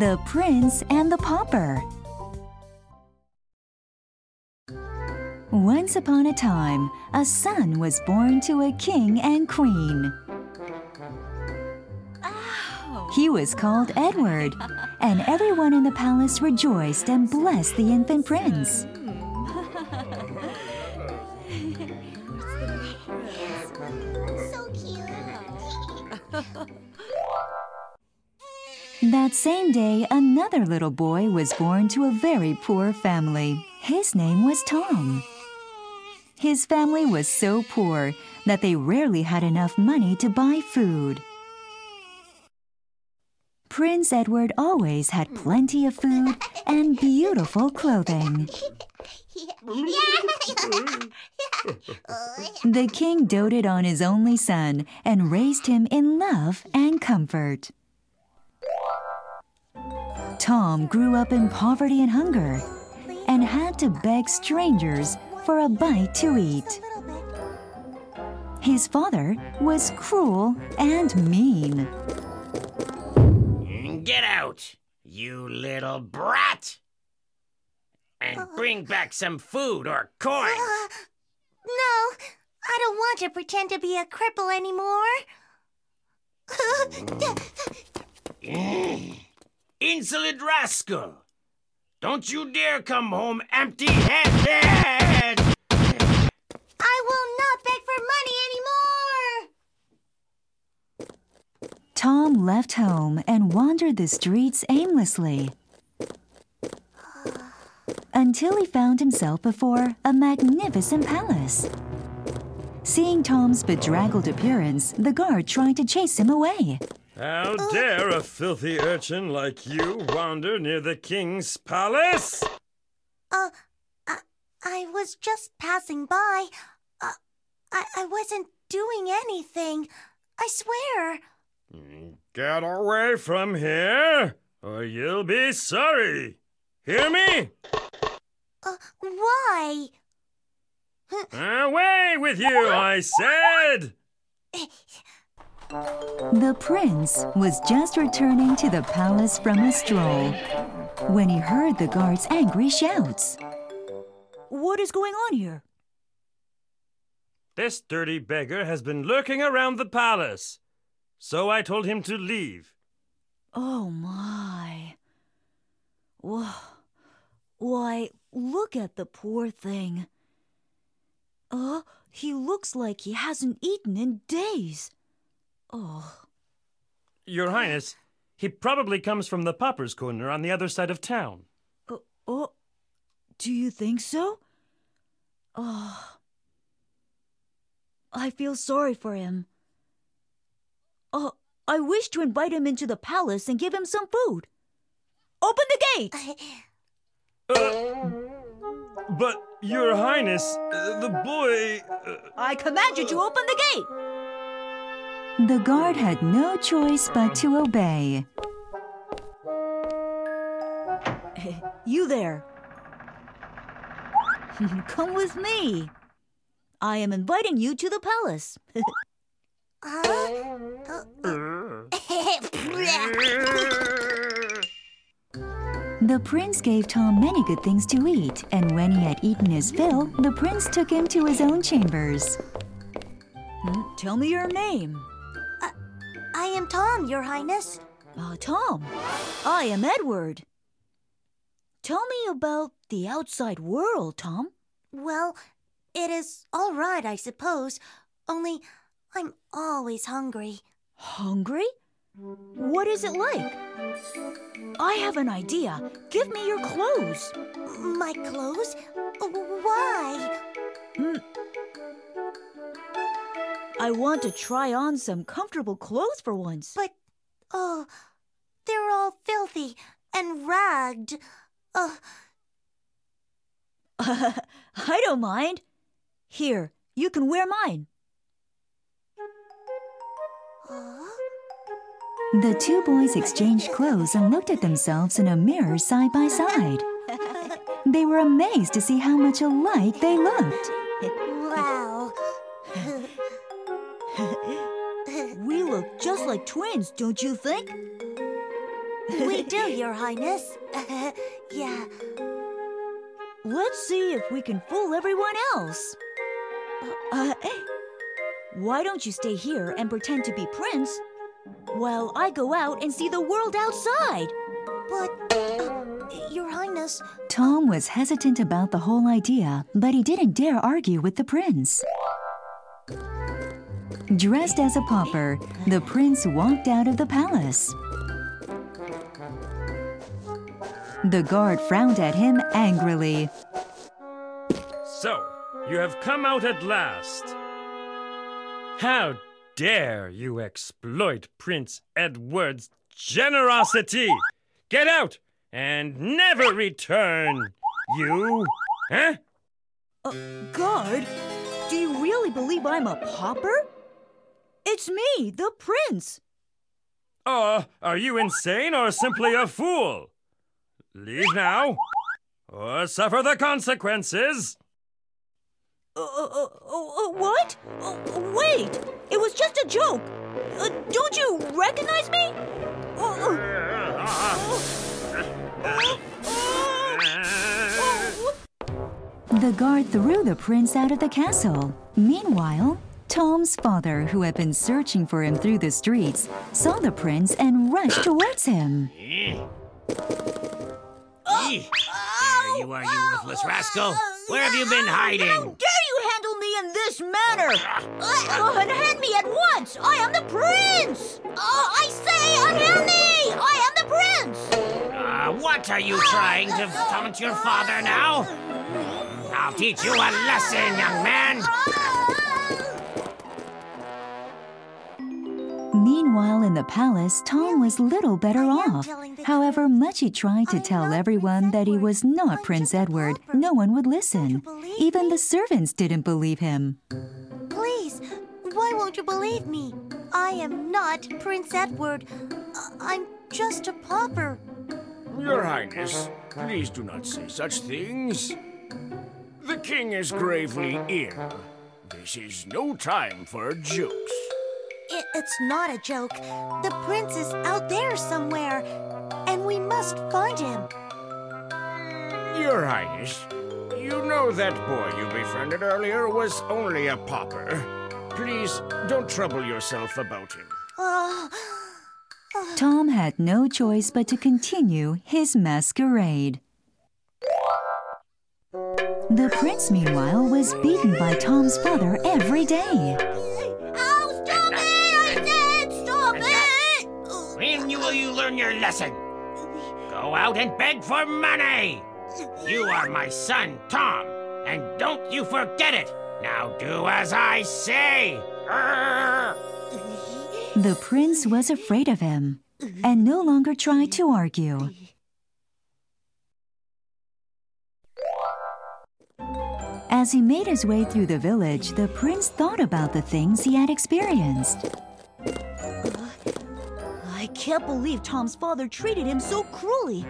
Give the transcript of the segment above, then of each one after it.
The Prince and the Pauper. Once upon a time, a son was born to a king and queen. He was called Edward, and everyone in the palace rejoiced and blessed the infant prince. So cute. That same day, another little boy was born to a very poor family. His name was Tom. His family was so poor that they rarely had enough money to buy food. Prince Edward always had plenty of food and beautiful clothing. The king doted on his only son and raised him in love and comfort. Tom grew up in poverty and hunger and had to beg strangers for a bite to eat. A little bit. His father was cruel and mean. Get out, you little brat! And bring back some food or coin. Uh, no, I don't want to pretend to be a cripple anymore. Insolent rascal! Don't you dare come home empty handed! I will not beg for money anymore. Tom left home and wandered the streets aimlessly until he found himself before a magnificent palace. Seeing Tom's bedraggled appearance, the guard tried to chase him away. How dare a filthy urchin like you wander near the king's palace? Uh, I, I was just passing by. Uh, I, I wasn't doing anything. I swear. Get away from here, or you'll be sorry. Hear me? Uh, why? Away with you, I said! The prince was just returning to the palace from a stroll when he heard the guard's angry shouts. What is going on here? This dirty beggar has been lurking around the palace. So I told him to leave. Oh my. Why, look at the poor thing. Uh, he looks like he hasn't eaten in days. Oh, Your Highness, he probably comes from the Pauper's Corner on the other side of town. uh, oh, do you think so? Oh, I feel sorry for him. Oh, I wish to invite him into the palace and give him some food. Open the gate! But, Your Highness, uh, the boy. uh, I command you to open the gate! The guard had no choice but to obey. You there. Come with me. I am inviting you to the palace. The prince gave Tom many good things to eat, and when he had eaten his fill, the prince took him to his own chambers. Hmm, Tell me your name. I am Tom, Your Highness. Uh, Tom. I am Edward. Tell me about the outside world, Tom. Well, it is all right, I suppose. Only I'm always hungry. Hungry? What is it like? I have an idea. Give me your clothes. My clothes? Why? I want to try on some comfortable clothes for once. But, oh, they're all filthy and ragged. Oh, I don't mind. Here, you can wear mine. The two boys exchanged clothes and looked at themselves in a mirror side by side. They were amazed to see how much alike they looked. Like twins, don't you think? We do, Your Highness. yeah. Let's see if we can fool everyone else. Uh, uh, why don't you stay here and pretend to be Prince while I go out and see the world outside? But, uh, Your Highness, Tom was hesitant about the whole idea, but he didn't dare argue with the prince. Dressed as a pauper, the prince walked out of the palace. The guard frowned at him angrily. So, you have come out at last. How dare you exploit Prince Edward's generosity? Get out and never return, you. Huh? Uh, guard, do you really believe I'm a pauper? It's me, the prince. Uh, are you insane or simply a fool? Leave now, or suffer the consequences. Uh, uh, uh, uh, what? Uh, wait! It was just a joke! Uh, don't you recognize me? Uh, uh, The guard threw the prince out of the castle. Meanwhile, Tom's father, who had been searching for him through the streets, saw the prince and rushed towards him. There you are, you worthless rascal. Where have you been hiding? How dare you handle me in this manner? Uh, unhand me at once! I am the prince! Uh, I say, unhand me! I am the prince! Uh, what are you trying to taunt your father now? I'll teach you a lesson, young man. Meanwhile, in the palace, Tom was little better off. However much he tried to I tell everyone that he was not I'm Prince Edward, no one would listen. Even me? the servants didn't believe him. please, why won't you believe me? I am not Prince Edward. I'm just a pauper. Your Highness, please do not say such things. The king is gravely ill. This is no time for jokes. It, it's not a joke. The prince is out there somewhere, and we must find him. Your Highness, you know that boy you befriended earlier was only a pauper. Please don't trouble yourself about him. Oh, Tom had no choice but to continue his masquerade. The prince, meanwhile, was beaten by Tom's father every day. Will you learn your lesson? Go out and beg for money. You are my son, Tom, and don't you forget it. Now do as I say. The prince was afraid of him and no longer tried to argue. As he made his way through the village, the prince thought about the things he had experienced. I can't believe Tom's father treated him so cruelly.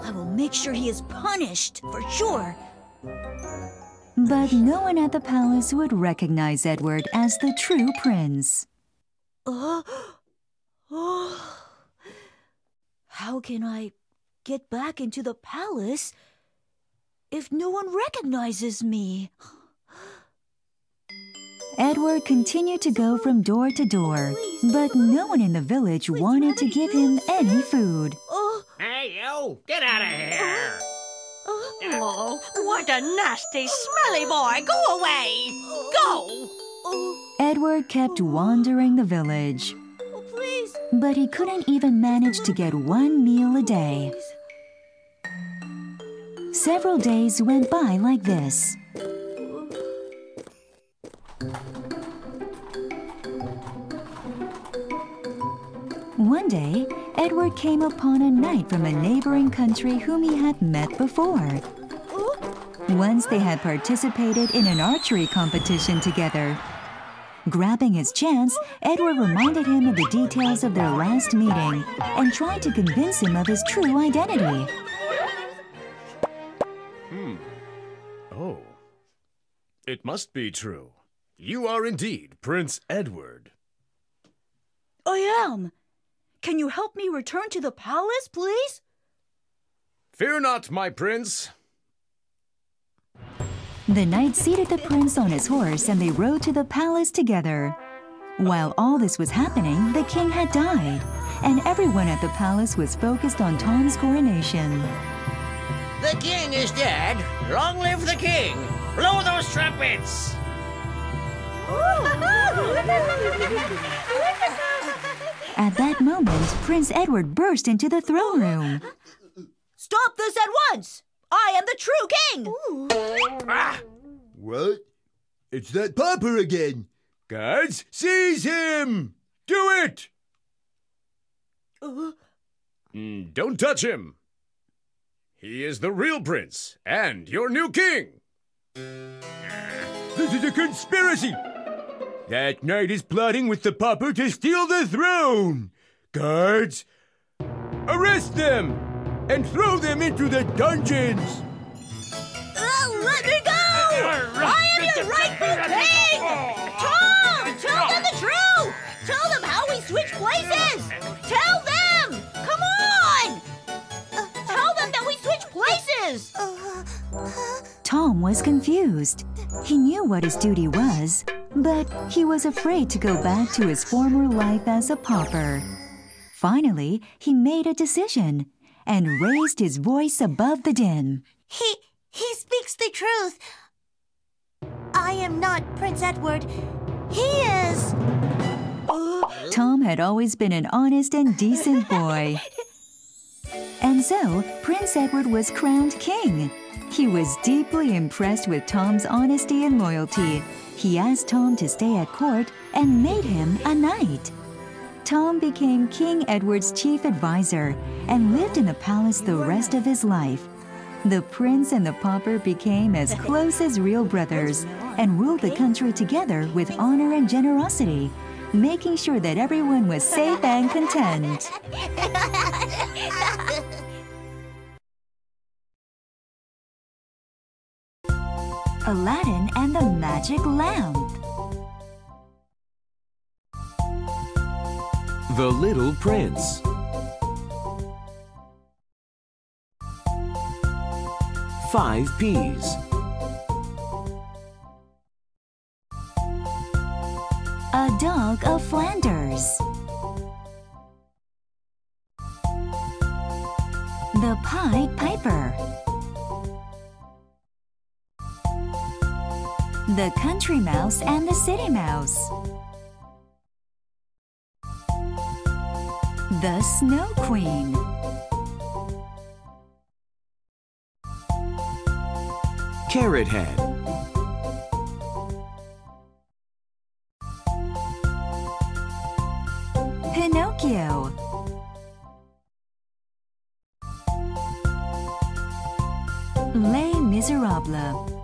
I will make sure he is punished, for sure. But no one at the palace would recognize Edward as the true prince. Uh, oh. How can I get back into the palace if no one recognizes me? Edward continued to go from door to door, but no one in the village wanted to give him any food. Oh, Hey, you! Get out of here! oh, Oh, what a nasty, smelly boy! Go away! Go! oh, Edward kept wandering the village, oh, please. but he couldn't even manage to get one meal a day. Several days went by like this. One day, Edward came upon a knight from a neighboring country whom he had met before. Once they had participated in an archery competition together. Grabbing his chance, Edward reminded him of the details of their last meeting and tried to convince him of his true identity. Hmm. Oh. It must be true. You are indeed Prince Edward. I am. Can you help me return to the palace, please? Fear not, my prince. The knight seated the prince on his horse and they rode to the palace together. While all this was happening, the king had died, and everyone at the palace was focused on Tom's coronation. The king is dead. Long live the king. Blow those trumpets. At that moment, Prince Edward burst into the throne room. Stop this at once! I am the true king! Ah, What? It's that pauper again. Guards, seize him! Do it! Mm, Don't touch him. He is the real prince and your new king. This is a conspiracy! That knight is plotting with the pauper to steal the throne! Guards, arrest them and throw them into the dungeons! Uh, let me go! I am your rightful king! Tom! Tell them the truth! Tell them how we switch places! Tell them! Come on! Tell them that we switch places! Tom was confused. He knew what his duty was, but he was afraid to go back to his former life as a pauper. Finally, he made a decision and raised his voice above the din. He he speaks the truth. I am not Prince Edward. He is. Tom had always been an honest and decent boy. And so, Prince Edward was crowned king. He was deeply impressed with Tom's honesty and loyalty. He asked Tom to stay at court and made him a knight. Tom became King Edward's chief advisor and lived in the palace the rest of his life. The prince and the pauper became as close as real brothers and ruled the country together with honor and generosity, making sure that everyone was safe and content. Aladdin and the Magic Lamp. The Little Prince. Five peas. A Dog of Flanders. The Country Mouse and the City Mouse. The Snow Queen. Carrot Head. Pinocchio. Les Miserables.